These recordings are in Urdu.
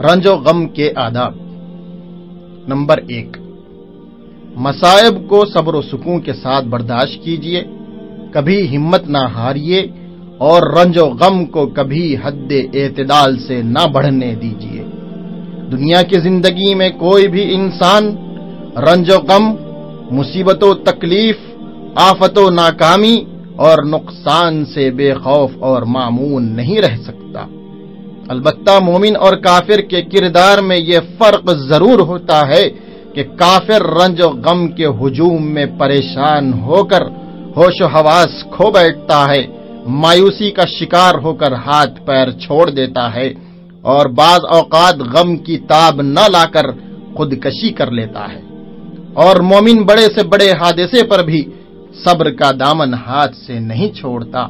رنج و غم کے آداب۔ نمبر ایک، مصائب کو صبر و سکون کے ساتھ برداشت کیجیے کبھی ہمت نہ ہاریے اور رنج و غم کو کبھی حد اعتدال سے نہ بڑھنے دیجیے دنیا کی زندگی میں کوئی بھی انسان رنج و غم، مصیبت و تکلیف، آفت و ناکامی اور نقصان سے بے خوف اور معمون نہیں رہ سکتا۔ البتہ مومن اور کافر کے کردار میں یہ فرق ضرور ہوتا ہے کہ کافر رنج و غم کے ہجوم میں پریشان ہو کر ہوش و حواس کھو بیٹھتا ہے، مایوسی کا شکار ہو کر ہاتھ پیر چھوڑ دیتا ہے اور بعض اوقات غم کی تاب نہ لا کر خودکشی کر لیتا ہے۔ اور مومن بڑے سے بڑے حادثے پر بھی صبر کا دامن ہاتھ سے نہیں چھوڑتا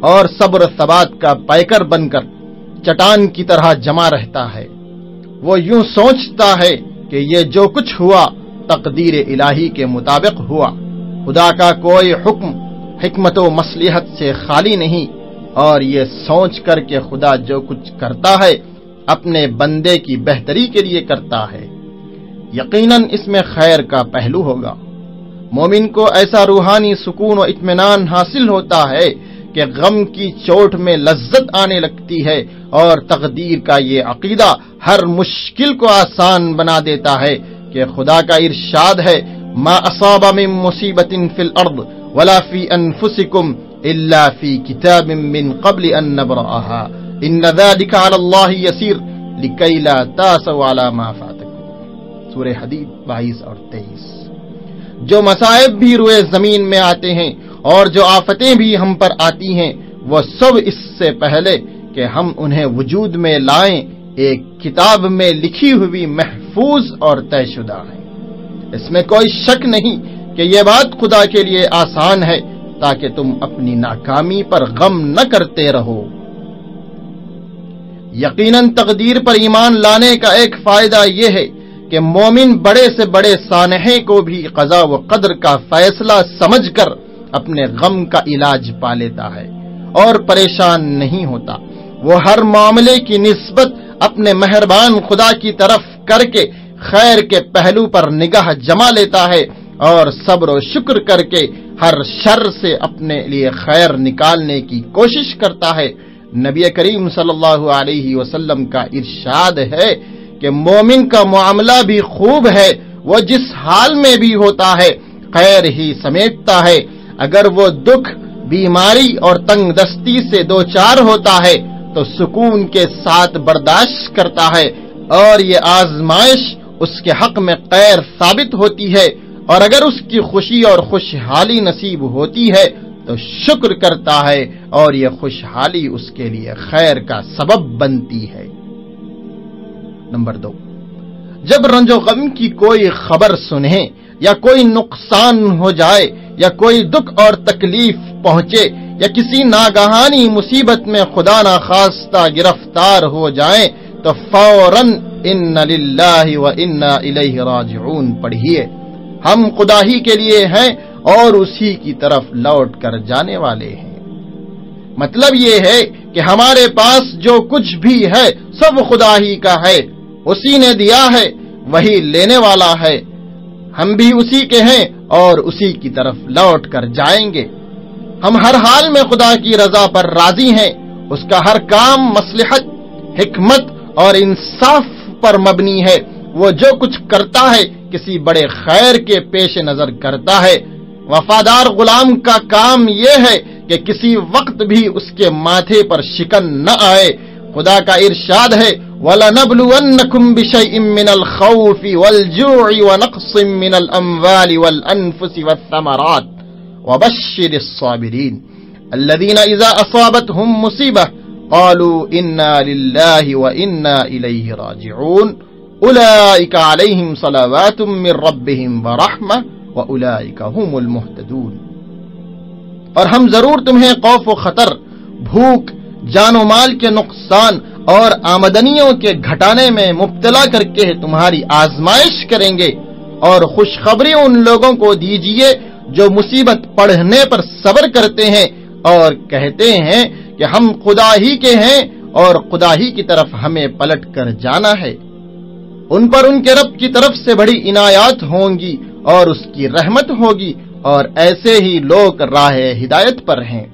اور صبر ثبات کا پیکر بن کر چٹان کی طرح جمع رہتا ہے۔ وہ یوں سوچتا ہے کہ یہ جو کچھ ہوا، تقدیر الہی کے مطابق ہوا۔ خدا کا کوئی حکم، حکمت و مصلیحت سے خالی نہیں۔ اور یہ سوچ کر کہ خدا جو کچھ کرتا ہے، اپنے بندے کی بہتری کے لیے کرتا ہے۔ یقیناً اس میں خیر کا پہلو ہوگا۔ مومن کو ایسا روحانی سکون و اطمینان حاصل ہوتا ہے کہ غم کی چوٹ میں لذت آنے لگتی ہے اور تقدیر کا یہ عقیدہ ہر مشکل کو آسان بنا دیتا ہے کہ خدا کا ارشاد ہے، ما اصاب من مصیبت فی الارض ولا فی انفسکم الا فی کتاب من قبل ان نبرأها ان ذلك على الله يسير لكي لا تاسوا على ما فاتكم سورہ حدید 22 اور 23 جو مصائب بھی روئے زمین میں آتے ہیں اور جو آفتیں بھی ہم پر آتی ہیں، وہ سب اس سے پہلے کہ ہم انہیں وجود میں لائیں، ایک کتاب میں لکھی ہوئی محفوظ اور طے شدہ ہے اس میں کوئی شک نہیں کہ یہ بات خدا کے لیے آسان ہے، تاکہ تم اپنی ناکامی پر غم نہ کرتے رہو۔ یقیناً تقدیر پر ایمان لانے کا ایک فائدہ یہ ہے کہ مومن بڑے سے بڑے سانحے کو بھی قضا و قدر کا فیصلہ سمجھ کر اپنے غم کا علاج پا لیتا ہے اور پریشان نہیں ہوتا۔ وہ ہر معاملے کی نسبت اپنے مہربان خدا کی طرف کر کے خیر کے پہلو پر نگاہ جما لیتا ہے اور صبر و شکر کر کے ہر شر سے اپنے لیے خیر نکالنے کی کوشش کرتا ہے۔ نبی کریم صلی اللہ علیہ وسلم کا ارشاد ہے کہ مومن کا معاملہ بھی خوب ہے، وہ جس حال میں بھی ہوتا ہے، خیر ہی سمیٹتا ہے۔ اگر وہ دکھ، بیماری اور تنگ دستی سے دو چار ہوتا ہے، تو سکون کے ساتھ برداشت کرتا ہے اور یہ آزمائش اس کے حق میں خیر ثابت ہوتی ہے۔ اور اگر اس کی خوشی اور خوشحالی نصیب ہوتی ہے، تو شکر کرتا ہے اور یہ خوشحالی اس کے لیے خیر کا سبب بنتی ہے۔ نمبر دو، جب رنج و غم کی کوئی خبر سنیں یا کوئی نقصان ہو جائے یا کوئی دکھ اور تکلیف پہنچے یا کسی ناگہانی مصیبت میں خدا ناخواستہ گرفتار ہو جائیں، تو فوراً ان للہ و الیہ راجعون پڑھیے۔ ہم خدا ہی کے لیے ہیں اور اسی کی طرف لوٹ کر جانے والے ہیں۔ مطلب یہ ہے کہ ہمارے پاس جو کچھ بھی ہے، سب خدا ہی کا ہے۔ اسی نے دیا ہے، وہی لینے والا ہے۔ ہم بھی اسی کے ہیں اور اسی کی طرف لوٹ کر جائیں گے۔ ہم ہر حال میں خدا کی رضا پر راضی ہیں۔ اس کا ہر کام مسلحت حکمت اور انصاف پر مبنی ہے۔ وہ جو کچھ کرتا ہے، کسی بڑے خیر کے پیش نظر کرتا ہے۔ وفادار غلام کا کام یہ ہے کہ کسی وقت بھی اس کے ماتھے پر شکن نہ آئے۔ خدا کا ارشاد ہے وَلَنَبْلُوَنَّكُمْ بِشَيْءٍ مِّنَ الْخَوْفِ وَالْجُوعِ وَنَقْصٍ مِّنَ الْأَمْوَالِ وَالْأَنفُسِ وَالثَّمَرَاتِ. وَبَشِّرِ الصَّابِرِينَ. الَّذِينَ إِذَا أَصَابَتْهُمْ مُصِيبَةٌ قَالُوا إِنَّا لِلَّهِ وَإِنَّا إِلَيْهِ رَاجِعُونَ. أُولَئِكَ عَلَيْهِمْ صَلَوَاتٌ مِّن رَّبِّهِمْ وَرَحْمَةٌ وَأُولَئِكَ هُمُ الْمُهْتَدُونَ. اور ہم ضرور تمہیں خوف و خطر بھوک جان و مال کے نقصان اور آمدنیوں کے گھٹانے میں مبتلا کر کے تمہاری آزمائش کریں گے اور خوشخبری ان لوگوں کو دیجیے جو مصیبت پڑھنے پر صبر کرتے ہیں اور کہتے ہیں کہ ہم خدا ہی کے ہیں اور خدا ہی کی طرف ہمیں پلٹ کر جانا ہے۔ ان پر ان کے رب کی طرف سے بڑی عنایات ہوں گی اور اس کی رحمت ہوگی اور ایسے ہی لوگ راہ ہدایت پر ہیں۔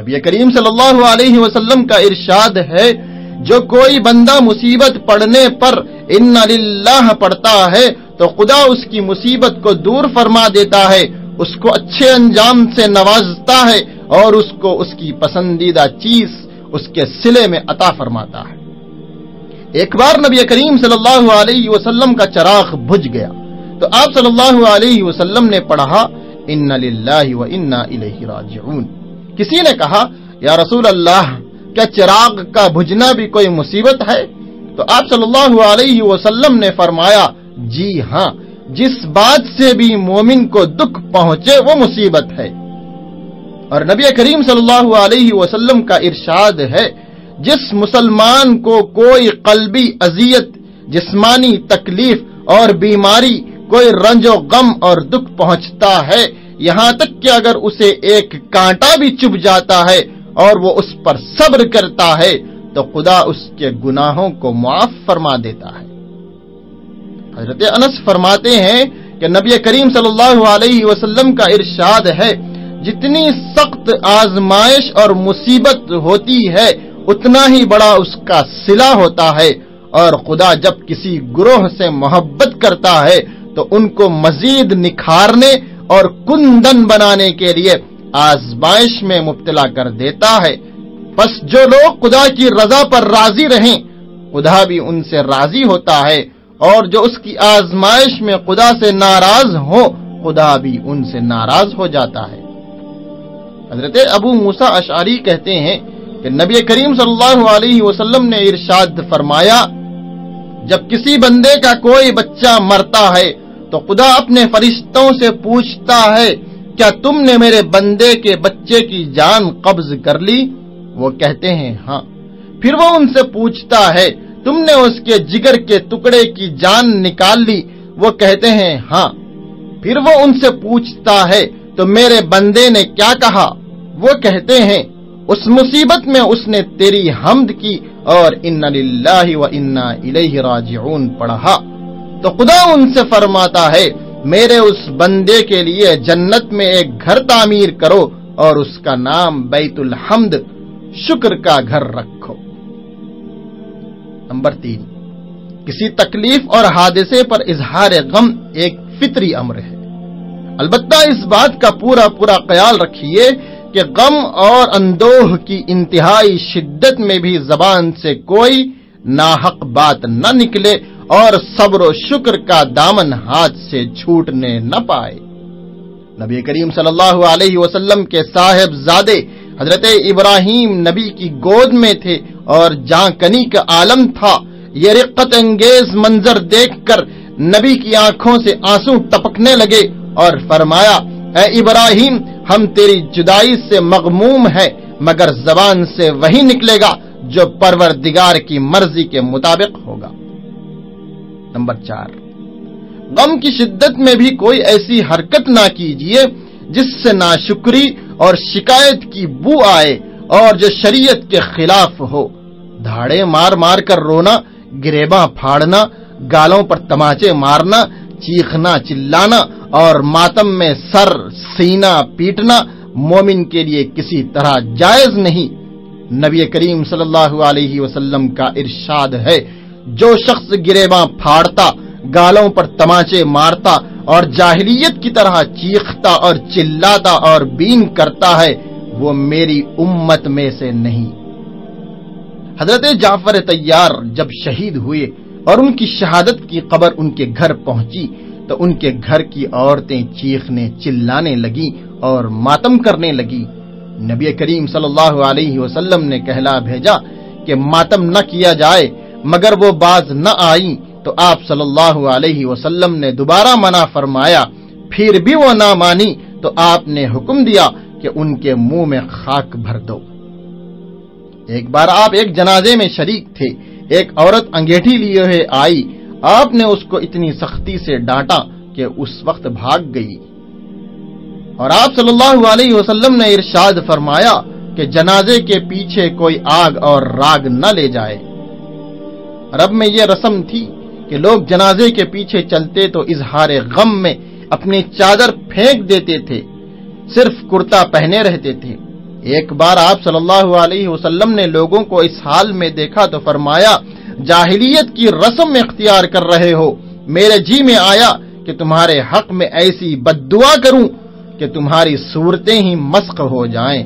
نبی کریم صلی اللہ علیہ وسلم کا ارشاد ہے، جو کوئی بندہ مصیبت پڑنے پر ان للہ پڑتا ہے، تو خدا اس کی مصیبت کو دور فرما دیتا ہے، اس کو اچھے انجام سے نوازتا ہے اور اس کو اس کی پسندیدہ چیز اس کے سلے میں عطا فرماتا ہے۔ ایک بار نبی کریم صلی اللہ علیہ وسلم کا چراغ بجھ گیا۔ تو آپ صلی اللہ علیہ وسلم نے پڑھا، ان و انا راجعون۔ کسی نے کہا، یا رسول اللہ، کیا چراغ کا بجھنا بھی کوئی مصیبت ہے؟ تو آپ صلی اللہ علیہ وسلم نے فرمایا جی ہاں جس بات سے بھی مومن کو دکھ پہنچے وہ مصیبت ہے. اور نبی کریم صلی اللہ علیہ وسلم کا ارشاد ہے، جس مسلمان کو کوئی قلبی اذیت، جسمانی تکلیف اور بیماری، کوئی رنج و غم اور دکھ پہنچتا ہے یہاں تک کہ اگر اسے ایک کانٹا بھی چپ جاتا ہے اور وہ اس پر صبر کرتا ہے، تو خدا اس کے گناہوں کو معاف فرما دیتا ہے۔ حضرت انس فرماتے ہیں کہ نبی کریم صلی اللہ علیہ وسلم کا ارشاد ہے، جتنی سخت آزمائش اور مصیبت ہوتی ہے، اتنا ہی بڑا اس کا سلا ہوتا ہے۔ اور خدا جب کسی گروہ سے محبت کرتا ہے، تو ان کو مزید نکھارنے اور کندن بنانے کے لیے آزمائش میں مبتلا کر دیتا ہے۔ بس جو لوگ خدا کی رضا پر راضی رہیں، خدا بھی ان سے راضی ہوتا ہے۔ اور جو اس کی آزمائش میں خدا سے ناراض ہو خدا بھی ان سے ناراض ہو جاتا ہے۔ حضرت ابو موسا اشاری کہتے ہیں کہ نبی کریم صلی اللہ علیہ وسلم نے ارشاد فرمایا، جب کسی بندے کا کوئی بچہ مرتا ہے تو خدا اپنے فرشتوں سے پوچھتا ہے، کیا تم نے میرے بندے کے بچے کی جان قبض کر لی؟ وہ کہتے ہیں ہاں۔ پھر وہ ان سے پوچھتا ہے، تم نے اس کے جگر کے ٹکڑے کی جان نکال لی؟ وہ کہتے ہیں ہاں۔ پھر وہ ان سے پوچھتا ہے، تو میرے بندے نے کیا کہا؟ وہ کہتے ہیں، اس مصیبت میں اس نے تیری حمد کی اور ان للہ و انا الیہ راجعون پڑھا۔ تو خدا ان سے فرماتا ہے، میرے اس بندے کے لیے جنت میں ایک گھر تعمیر کرو اور اس کا نام بیت الحمد، شکر کا گھر رکھو۔ نمبر تین، کسی تکلیف اور حادثے پر اظہار غم ایک فطری امر ہے۔ البتہ اس بات کا پورا پورا خیال رکھیے کہ غم اور اندوہ کی انتہائی شدت میں بھی زبان سے کوئی ناحق بات نہ نکلے اور صبر و شکر کا دامن ہاتھ سے چھوٹنے نہ پائے۔ نبی کریم صلی اللہ علیہ وسلم کے صاحب زادے حضرت ابراہیم نبی کی گود میں تھے اور جاں کنی کا عالم تھا، یہ رقت انگیز منظر دیکھ کر نبی کی آنکھوں سے آنسو ٹپکنے لگے اور فرمایا، اے ابراہیم، ہم تیری جدائی سے مغموم ہے مگر زبان سے وہی نکلے گا جو پروردگار کی مرضی کے مطابق ہوگا۔ نمبر چار۔ غم کی شدت میں بھی کوئی ایسی حرکت نہ کیجیے جس سے ناشکری اور شکایت کی بو آئے اور جو شریعت کے خلاف ہو۔ دھاڑے مار مار کر رونا، گریباں پھاڑنا، گالوں پر تماچے مارنا، چیخنا، چلانا اور ماتم میں سر سینا پیٹنا مومن کے لیے کسی طرح جائز نہیں۔ نبی کریم صلی اللہ علیہ وسلم کا ارشاد ہے جو شخص گریباں پھاڑتا، گالوں پر تماچے مارتا اور جاہلیت کی طرح چیختا اور چلاتا اور بین کرتا ہے، وہ میری امت میں سے نہیں۔ حضرت جعفر تیار جب شہید ہوئے اور ان کی شہادت کی قبر ان کے گھر پہنچی، تو ان کے گھر کی عورتیں چیخنے، چلانے لگی اور ماتم کرنے لگی۔ نبی کریم صلی اللہ علیہ وسلم نے کہلا بھیجا کہ ماتم نہ کیا جائے مگر وہ باز نہ آئی تو آپ صلی اللہ علیہ وسلم نے دوبارہ منع فرمایا، پھر بھی وہ نہ مانی تو آپ نے حکم دیا کہ ان کے منہ میں خاک بھر دو۔ ایک بار آپ ایک جنازے میں شریک تھے، ایک عورت انگیٹھی لیے ہوئے آئی، آپ نے اس کو اتنی سختی سے ڈانٹا کہ اس وقت بھاگ گئی۔ اور آپ صلی اللہ علیہ وسلم نے ارشاد فرمایا کہ جنازے کے پیچھے کوئی آگ اور راگ نہ لے جائے۔ رب میں یہ رسم تھی کہ لوگ جنازے کے پیچھے چلتے تو اظہار غم میں اپنی چادر پھینک دیتے تھے، صرف کرتا پہنے رہتے تھے۔ ایک بار آپ صلی اللہ علیہ وسلم نے لوگوں کو اس حال میں دیکھا تو فرمایا، جاہلیت کی رسم اختیار کر رہے ہو۔ میرے جی میں آیا کہ تمہارے حق میں ایسی بد دعا کروں کہ تمہاری صورتیں ہی مسق ہو جائیں۔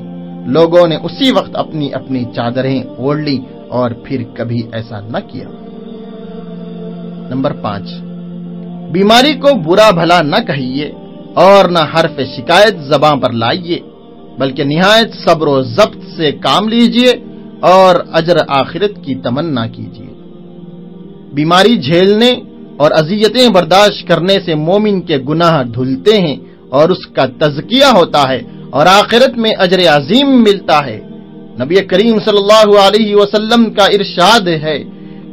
لوگوں نے اسی وقت اپنی اپنی چادریں اوڑھ لی اور پھر کبھی ایسا نہ کیا۔ نمبر پانچ، بیماری کو برا بھلا نہ کہیے اور نہ حرف شکایت زباں پر لائیے، بلکہ نہایت صبر و ضبط سے کام لیجیے اور اجر آخرت کی تمنا کیجیے۔ بیماری جھیلنے اور اذیتیں برداشت کرنے سے مومن کے گناہ دھلتے ہیں اور اس کا تزکیہ ہوتا ہے اور آخرت میں اجر عظیم ملتا ہے۔ نبی کریم صلی اللہ علیہ وسلم کا ارشاد ہے،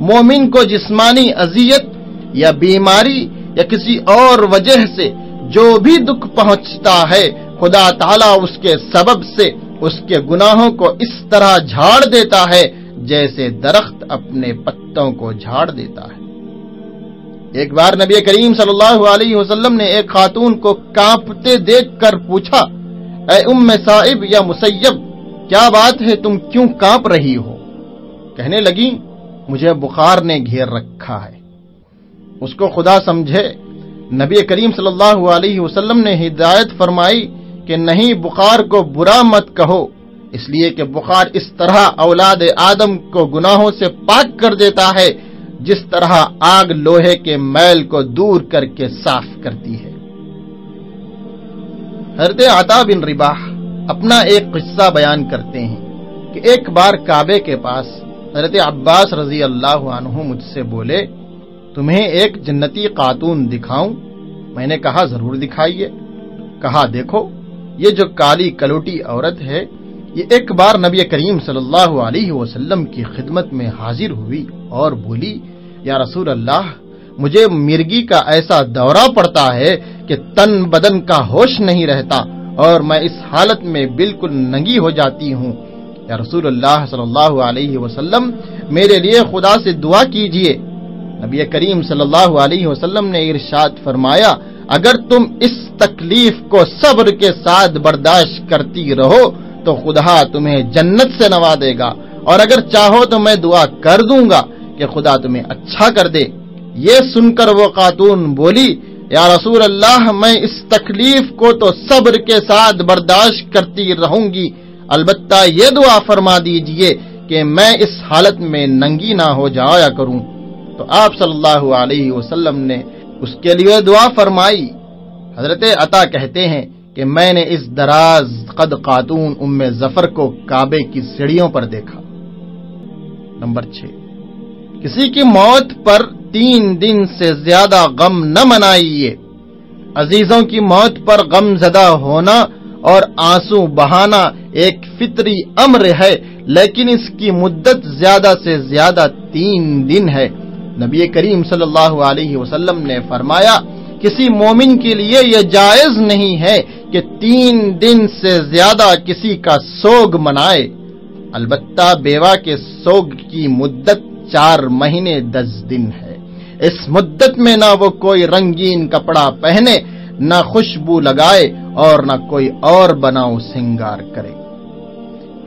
مومن کو جسمانی اذیت یا بیماری یا کسی اور وجہ سے جو بھی دکھ پہنچتا ہے، خدا تعالیٰ اس کے سبب سے اس کے گناہوں کو اس طرح جھاڑ دیتا ہے جیسے درخت اپنے پتوں کو جھاڑ دیتا ہے۔ ایک بار نبی کریم صلی اللہ علیہ وسلم نے ایک خاتون کو کانپتے دیکھ کر پوچھا، اے ام صاحب یا مسیب کیا بات ہے تم کیوں کانپ رہی ہو؟ کہنے لگی، مجھے بخار نے گھیر رکھا ہے۔ اس کو خدا سمجھے، نبی کریم صلی اللہ علیہ وسلم نے ہدایت فرمائی کہ نہیں، بخار کو برا مت کہو۔ اس لیے کہ بخار اس طرح اولاد آدم کو گناہوں سے پاک کر دیتا ہے، جس طرح آگ لوہے کے میل کو دور کر کے صاف کرتی ہے۔ حضرت عطا بن رباح اپنا ایک قصہ بیان کرتے ہیں کہ ایک بار کعبے کے پاس حضرت عباس رضی اللہ عنہ مجھ سے بولے، تمہیں ایک جنتی خاتون دکھاؤں؟ میں نے کہا، ضرور دکھائیے۔ کہا، دیکھو، یہ جو کالی کلوٹی عورت ہے، یہ ایک بار نبی کریم صلی اللہ علیہ وسلم کی خدمت میں حاضر ہوئی اور بولی، یا رسول اللہ، مجھے مرگی کا ایسا دورہ پڑتا ہے کہ تن بدن کا ہوش نہیں رہتا۔ اور میں اس حالت میں بالکل ننگی ہو جاتی ہوں۔ یا رسول اللہ صلی اللہ علیہ وسلم، میرے لیے خدا سے دعا کیجیے۔ نبی کریم صلی اللہ علیہ وسلم نے ارشاد فرمایا، اگر تم اس تکلیف کو صبر کے ساتھ برداشت کرتی رہو، تو خدا تمہیں جنت سے نوا دے گا۔ اور اگر چاہو تو میں دعا کر دوں گا کہ خدا تمہیں اچھا کر دے۔ یہ سن کر وہ خاتون بولی یا رسول اللہ، میں اس تکلیف کو تو صبر کے ساتھ برداشت کرتی رہوں گی۔ البتہ یہ دعا فرما دیجیے کہ میں اس حالت میں ننگی نہ ہو جایا کروں۔ تو آپ صلی اللہ علیہ وسلم نے اس کے لیے دعا فرمائی۔ حضرت عطا کہتے ہیں کہ میں نے اس دراز قد خاتون ام ظفر کو کعبے کی سیڑھیوں پر دیکھا۔ نمبر چھ۔ کسی کی موت پر تین دن سے زیادہ غم نہ منائیے۔ عزیزوں کی موت پر غم زدہ ہونا اور آنسو بہانا ایک فطری امر ہے، لیکن اس کی مدت زیادہ سے زیادہ تین دن ہے۔ نبی کریم صلی اللہ علیہ وسلم نے فرمایا، کسی مومن کے لیے یہ جائز نہیں ہے کہ تین دن سے زیادہ کسی کا سوگ منائے۔ البتہ بیوہ کے سوگ کی مدت چار مہینے دس دن ہے۔ اس مدت میں نہ وہ کوئی رنگین کپڑا پہنے، نہ خوشبو لگائے اور نہ کوئی اور بناؤ سنگار کرے۔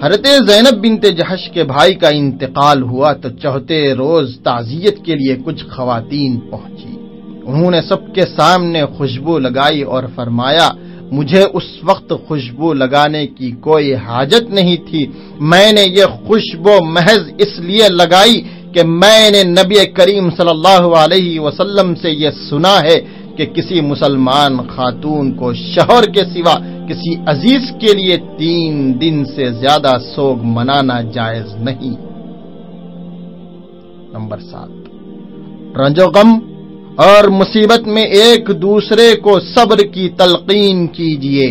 حضرت زینب بنت جہش کے بھائی کا انتقال ہوا تو چوتھے روز تعزیت کے لیے کچھ خواتین پہنچی۔ انہوں نے سب کے سامنے خوشبو لگائی اور فرمایا، مجھے اس وقت خوشبو لگانے کی کوئی حاجت نہیں تھی، میں نے یہ خوشبو محض اس لیے لگائی کہ میں نے نبی کریم صلی اللہ علیہ وسلم سے یہ سنا ہے کہ کسی مسلمان خاتون کو شوہر کے سوا کسی عزیز کے لیے تین دن سے زیادہ سوگ منانا جائز نہیں۔ نمبر سات۔ رنجو غم اور مصیبت میں ایک دوسرے کو صبر کی تلقین کیجیے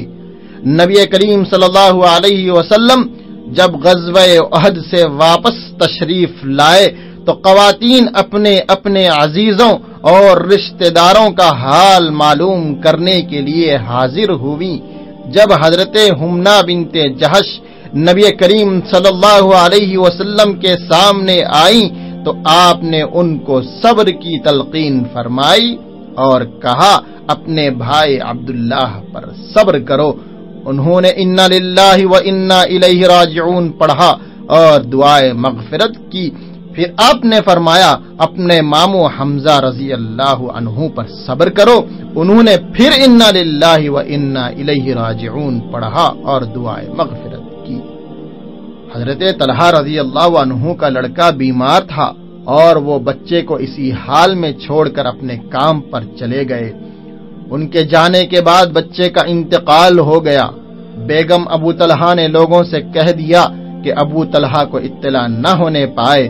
نبی کریم صلی اللہ علیہ وسلم جب غزب عہد سے واپس تشریف لائے تو خواتین اپنے اپنے عزیزوں اور رشتہ داروں کا حال معلوم کرنے کے لیے حاضر ہوئی جب حضرت ہمنا بنتے جہش نبی کریم صلی اللہ علیہ وسلم کے سامنے آئیں تو آپ نے ان کو صبر کی تلقین فرمائی اور کہا، اپنے بھائی عبداللہ پر صبر کرو۔ انہوں نے انا للہ و انا الیہ راجعون پڑھا اور دعائے مغفرت کی۔ پھر آپ نے فرمایا، اپنے مامو حمزہ رضی اللہ عنہ پر صبر کرو۔ انہوں نے پھر انا للہ و انا الیہ راجعون پڑھا اور دعائے مغفرت کی۔ حضرت طلحہ رضی اللہ عنہ کا لڑکا بیمار تھا اور وہ بچے کو اسی حال میں چھوڑ کر اپنے کام پر چلے گئے۔ ان کے جانے کے بعد بچے کا انتقال ہو گیا۔ بیگم ابو طلحہ نے لوگوں سے کہہ دیا کہ ابو طلحہ کو اطلاع نہ ہونے پائے۔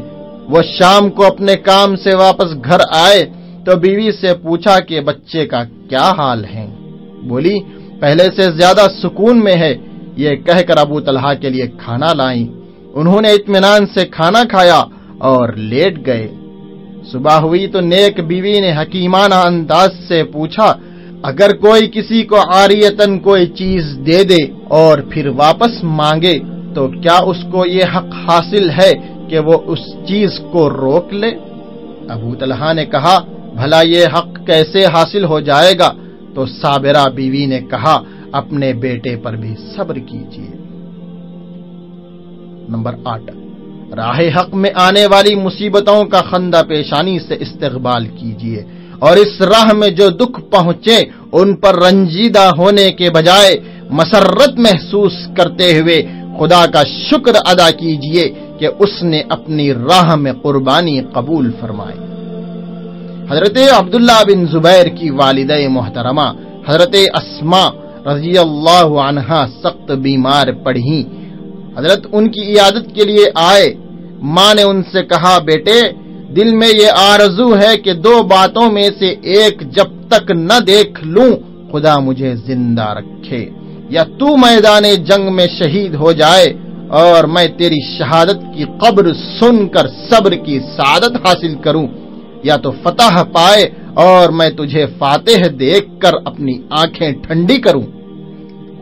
وہ شام کو اپنے کام سے واپس گھر آئے تو بیوی سے پوچھا کہ بچے کا کیا حال ہے؟ بولی، پہلے سے زیادہ سکون میں ہے۔ یہ کہہ کر ابو طلحہ کے لیے کھانا لائیں۔ انہوں نے اطمینان سے کھانا کھایا اور لیٹ گئے۔ صبح ہوئی تو نیک بیوی نے حکیمانہ انداز سے پوچھا، اگر کوئی کسی کو آریتن کوئی چیز دے دے اور پھر واپس مانگے تو کیا اس کو یہ حق حاصل ہے کہ وہ اس چیز کو روک لے۔ ابو طلحہ نے کہا، بھلا یہ حق کیسے حاصل ہو جائے گا؟ تو صابرہ بیوی نے کہا، اپنے بیٹے پر بھی صبر کیجیے نمبر آٹھ۔ راہ حق میں آنے والی مصیبتوں کا خندہ پیشانی سے استقبال کیجیے اور اس راہ میں جو دکھ پہنچے، ان پر رنجیدہ ہونے کے بجائے مسرت محسوس کرتے ہوئے خدا کا شکر ادا کیجیے کہ اس نے اپنی راہ میں قربانی قبول فرمائی۔ حضرت عبداللہ بن زبیر کی والدہ محترمہ حضرت اسما رضی اللہ عنہا سخت بیمار پڑھی حضرت ان کی عیادت کے لیے آئے۔ ماں نے ان سے کہا، بیٹے، دل میں یہ آرزو ہے کہ دو باتوں میں سے ایک جب تک نہ دیکھ لوں، خدا مجھے زندہ رکھے۔ یا تو میدان جنگ میں شہید ہو جائے اور میں تیری شہادت کی قبر سن کر صبر کی سعادت حاصل کروں۔ یا تو فتح پائے اور میں تجھے فاتح دیکھ کر اپنی آنکھیں ٹھنڈی کروں۔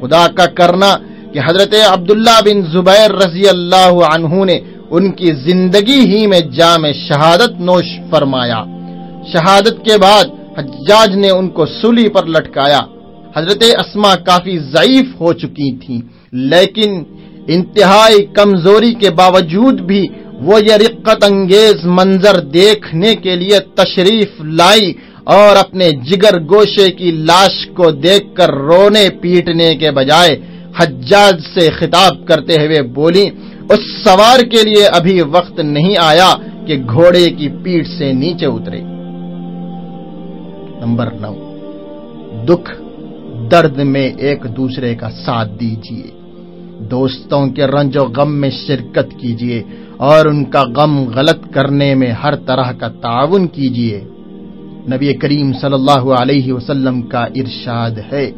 خدا کا کرنا کہ حضرت عبداللہ بن زبیر رضی اللہ عنہ نے ان کی زندگی ہی میں جام شہادت نوش فرمایا۔ شہادت کے بعد حجاج نے ان کو سلی پر لٹکایا۔ حضرت اسما کافی ضعیف ہو چکی تھیں، لیکن انتہائی کمزوری کے باوجود بھی وہ یہ رقت انگیز منظر دیکھنے کے لیے تشریف لائی اور اپنے جگر گوشے کی لاش کو دیکھ کر رونے پیٹنے کے بجائے حجاج سے خطاب کرتے ہوئے بولی، اس سوار کے لیے ابھی وقت نہیں آیا کہ گھوڑے کی پیٹ سے نیچے اترے۔ نمبر نو، دکھ، درد میں ایک دوسرے کا ساتھ دیجیے دوستوں کے رنج و غم میں شرکت کیجیے اور ان کا غم غلط کرنے میں ہر طرح کا تعاون کیجیے نبی کریم صلی اللہ علیہ وسلم کا ارشاد ہے،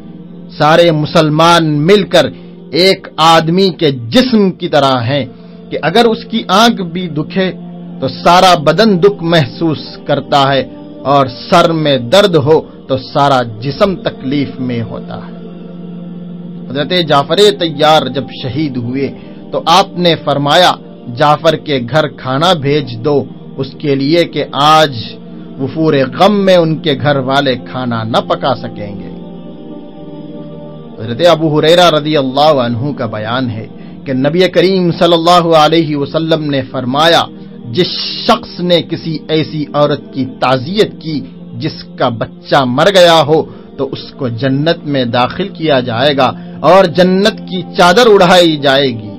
سارے مسلمان مل کر ایک آدمی کے جسم کی طرح ہیں کہ اگر اس کی آنکھ بھی دکھے تو سارا بدن دکھ محسوس کرتا ہے اور سر میں درد ہو تو سارا جسم تکلیف میں ہوتا ہے۔ حضرت جعفر تیار جب شہید ہوئے تو آپ نے فرمایا، جعفر کے گھر کھانا بھیج دو، اس کے لیے کہ آج وفور غم میں ان کے گھر والے کھانا نہ پکا سکیں گے۔ حضرت ابو حریرہ رضی اللہ عنہ کا بیان ہے کہ نبی کریم صلی اللہ علیہ وسلم نے فرمایا، جس شخص نے کسی ایسی عورت کی تعزیت کی جس کا بچہ مر گیا ہو تو اس کو جنت میں داخل کیا جائے گا۔ اور جنت کی چادر اڑائی جائے گی۔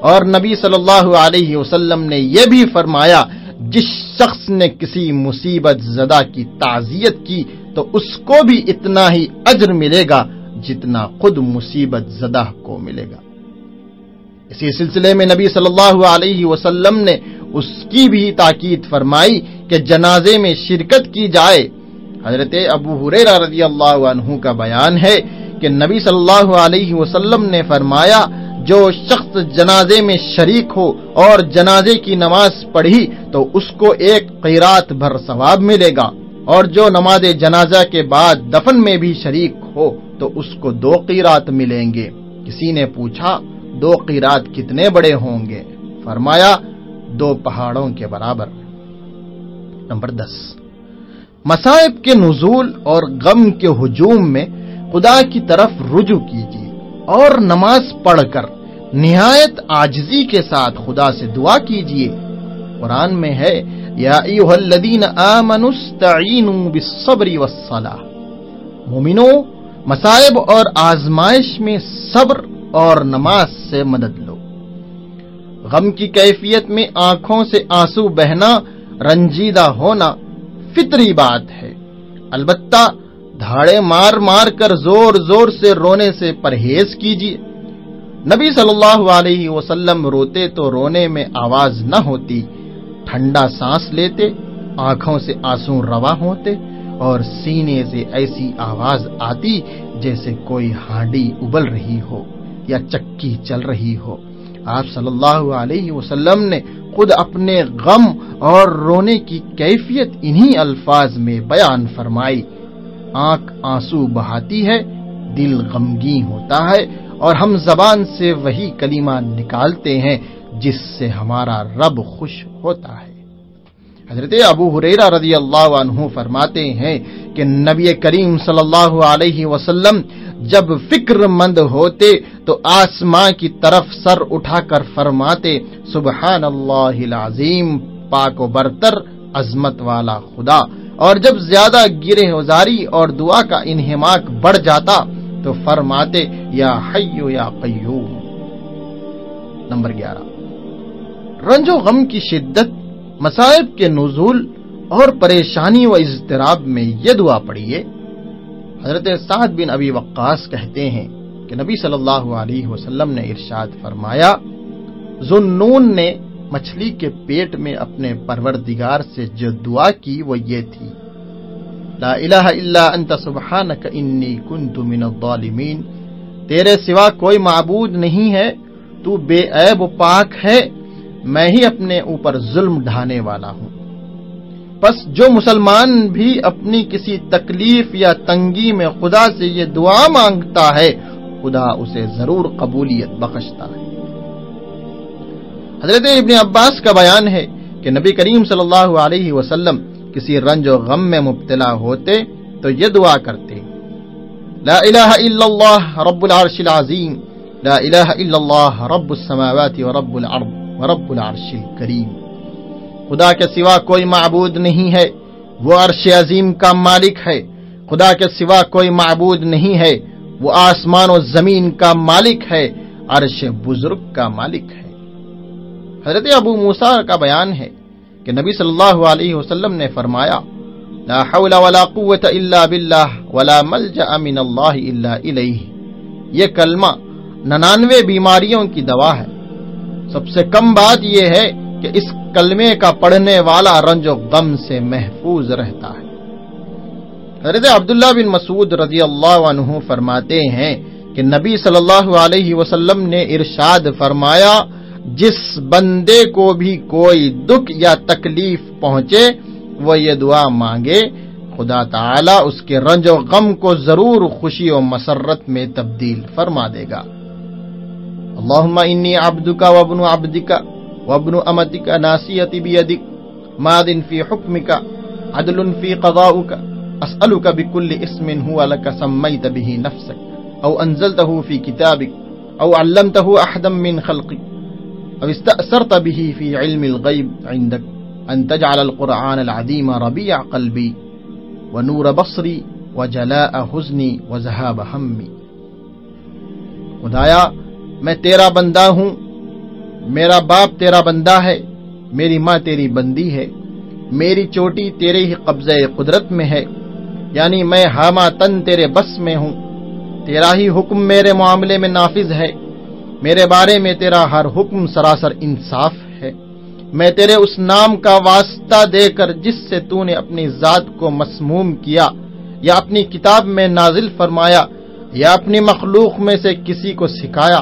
اور نبی صلی اللہ علیہ وسلم نے یہ بھی فرمایا، جس شخص نے کسی مصیبت زدہ کی تعزیت کی، تو اس کو بھی اتنا ہی اجر ملے گا جتنا خود مصیبت زدہ کو ملے گا۔ اسی سلسلے میں نبی صلی اللہ علیہ وسلم نے اس کی بھی تاکید فرمائی کہ جنازے میں شرکت کی جائے۔ حضرت ابو حریرہ رضی اللہ عنہ کا بیان ہے کہ نبی صلی اللہ علیہ وسلم نے فرمایا، جو شخص جنازے میں شریک ہو اور جنازے کی نماز پڑھی، تو اس کو ایک قیرات بھر ثواب ملے گا۔ اور جو نماز جنازہ کے بعد دفن میں بھی شریک ہو، تو اس کو دو قیرات ملیں گے۔ کسی نے پوچھا، دو قیرات کتنے بڑے ہوں گے؟ فرمایا، دو پہاڑوں کے برابر۔ نمبر دس۔ مسائب کے نزول اور غم کے ہجوم میں خدا کی طرف رجوع کیجیے اور نماز پڑھ کر نہایت آجزی کے ساتھ خدا سے دعا کیجیے۔ قرآن میں ہے، یا ایوہ الذین آمنوا استعینوا بالصبر مومنو مسائب اور آزمائش میں صبر اور نماز سے مدد لو۔ غم کی کیفیت میں آنکھوں سے آنسو بہنا، رنجیدہ ہونا فطری بات ہے۔ البتہ دھاڑے مار مار کر زور زور سے رونے سے پرہیز کیجیے نبی صلی اللہ علیہ وسلم روتے تو رونے میں آواز نہ ہوتی، ٹھنڈا سانس لیتے، آنکھوں سے آنسو روا ہوتے اور سینے سے ایسی آواز آتی جیسے کوئی ہانڈی ابل رہی ہو یا چکی چل رہی ہو۔ آپ صلی اللہ علیہ وسلم نے خود اپنے غم اور رونے کی کیفیت انہی الفاظ میں بیان فرمائی۔ آنکھ آنسو بہاتی ہے، دل غمگین ہوتا ہے، اور ہم زبان سے وہی کلمہ نکالتے ہیں جس سے ہمارا رب خوش ہوتا ہے۔ حضرت ابو حریرہ رضی اللہ عنہ فرماتے ہیں کہ نبی کریم صلی اللہ علیہ وسلم جب فکر مند ہوتے تو آسماں کی طرف سر اٹھا کر فرماتے، سبحان اللہ العظیم، پاک و برتر، عظمت والا خدا۔ اور جب زیادہ گرے ازاری اور دعا کا انہماک بڑھ جاتا تو فرماتے، یا حیو یا قیوم. نمبر گیارہ۔ رنج و غم کی شدت مسائب کے نزول اور پریشانی و اضطراب میں یہ دعا پڑھیے۔ حضرت سعد بن ابی وقاص کہتے ہیں کہ نبی صلی اللہ علیہ وسلم نے ارشاد فرمایا ذنون نے مچھلی کے پیٹ میں اپنے پروردگار سے جو دعا کی وہ یہ تھی۔ لا الہ الا انت سبحانک انی کنت من الظالمین۔ تیرے سوا کوئی معبود نہیں ہے، تو بے عیب و پاک ہے، میں ہی اپنے اوپر ظلم ڈھانے والا ہوں۔ بس جو مسلمان بھی اپنی کسی تکلیف یا تنگی میں خدا سے یہ دعا مانگتا ہے، خدا اسے ضرور قبولیت بخشتا ہے۔ حضرت ابن عباس کا بیان ہے کہ نبی کریم صلی اللہ علیہ وسلم کسی رنج و غم میں مبتلا ہوتے تو یہ دعا کرتے۔ لا الہ الا اللہ رب العرش العظیم۔ لا الہ الا اللہ رب السماوات و رب العرب رب العرش الکریم۔ خدا کے سوا کوئی معبود نہیں ہے، وہ عرش عظیم کا مالک ہے۔ خدا کے سوا کوئی معبود نہیں ہے، وہ آسمان و زمین کا مالک ہے۔ عرش بزرگ کا مالک ہے۔ حضرت ابو موسا کا بیان ہے کہ نبی صلی اللہ علیہ وسلم نے فرمایا، لا حول ولا قوت الا باللہ ولا ملجأ من اللہ الا الیہ۔ یہ کلمہ ننانوے بیماریوں کی دوا ہے۔ سب سے کم بات یہ ہے کہ اس کلمے کا پڑھنے والا رنج و غم سے محفوظ رہتا ہے۔ حضرت عبداللہ بن مسعود رضی اللہ عنہ فرماتے ہیں کہ نبی صلی اللہ علیہ وسلم نے ارشاد فرمایا جس بندے کو بھی کوئی دکھ یا تکلیف پہنچے، وہ یہ دعا مانگے۔ خدا تعالی اس کے رنج و غم کو ضرور خوشی و مسرت میں تبدیل فرما دے گا۔ اللهم إني عبدك وابن عبدك وابن أمتك ناسيتي بيدك ماض في حكمك عدل في قضاؤك أسألك بكل اسم هو لك سميت به نفسك أو أنزلته في كتابك أو علمته أحدا من خلقك أو استأثرت به في علم الغيب عندك أن تجعل القرآن العظيم ربيع قلبي ونور بصري وجلاء حزني وذهاب همي. خدایا، میں تیرا بندہ ہوں، میرا باپ تیرا بندہ ہے، میری ماں تیری بندی ہے، میری چوٹی تیرے ہی قبضہ قدرت میں ہے یعنی میں ہاما تن تیرے بس میں ہوں، تیرا ہی حکم میرے معاملے میں نافذ ہے میرے بارے میں تیرا ہر حکم سراسر انصاف ہے۔ میں تیرے اس نام کا واسطہ دے کر جس سے تو نے اپنی ذات کو مسموم کیا، یا اپنی کتاب میں نازل فرمایا، یا اپنی مخلوق میں سے کسی کو سکھایا،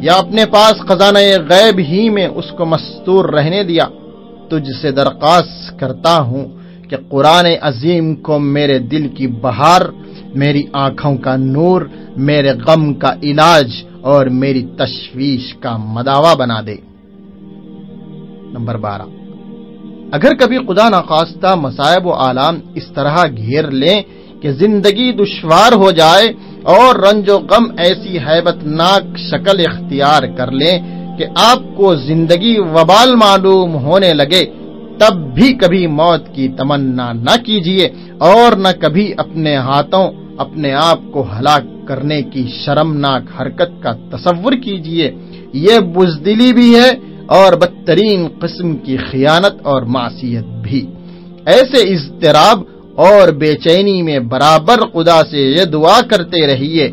یا اپنے پاس خزانہ غیب ہی میں اس کو مستور رہنے دیا۔ تجھ سے درخواست کرتا ہوں کہ قرآن عظیم کو میرے دل کی بہار، میری آنکھوں کا نور، میرے غم کا علاج اور میری تشویش کا مداوع بنا دے۔ نمبر بارہ۔ اگر کبھی خدا نخواستہ مسائب و عالم اس طرح گھیر لیں کہ زندگی دشوار ہو جائے اور رنج و غم ایسی حیبت ناک شکل اختیار کر لیں کہ آپ کو زندگی وبال معلوم ہونے لگے، تب بھی کبھی موت کی تمنا نہ کیجیے اور نہ کبھی اپنے ہاتھوں اپنے آپ کو ہلاک کرنے کی شرمناک حرکت کا تصور کیجیے یہ بزدلی بھی ہے اور بدترین قسم کی خیانت اور معصیت بھی۔ ایسے اضطراب اور بے چینی میں برابر خدا سے یہ دعا کرتے رہیے،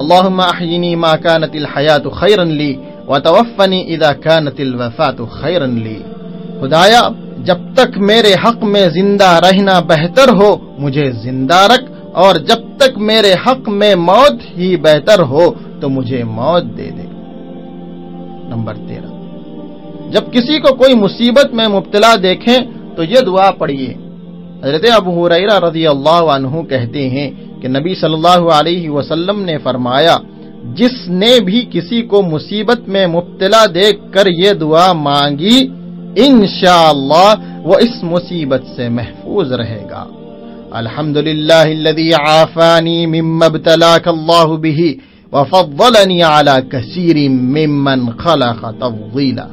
اللہم احینی ما کانت الحیات خیرا لی وتوفنی اذا کانت الوفات خیرا لی۔ خدایا، جب تک میرے حق میں زندہ رہنا بہتر ہو، مجھے زندہ رکھ اور جب تک میرے حق میں موت ہی بہتر ہو تو مجھے موت دے دے۔ نمبر تیرہ۔ جب کسی کو کوئی مصیبت میں مبتلا دیکھیں تو یہ دعا پڑھیے۔ حضرت ابو حریرہ رضی اللہ عنہ کہتے ہیں کہ نبی صلی اللہ علیہ وسلم نے فرمایا، جس نے بھی کسی کو مصیبت میں مبتلا دیکھ کر یہ دعا مانگی، انشاءاللہ وہ اس مصیبت سے محفوظ رہے گا۔ الحمد للہ الذي عافانی مما ابتلاك اللہ به وفضلنی على کثیر ممن خلق تفضیلا۔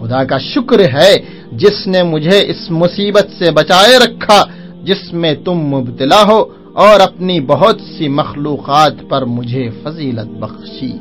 خدا کا شکر ہے جس نے مجھے اس مصیبت سے بچائے رکھا جس میں تم مبتلا ہو اور اپنی بہت سی مخلوقات پر مجھے فضیلت بخشی۔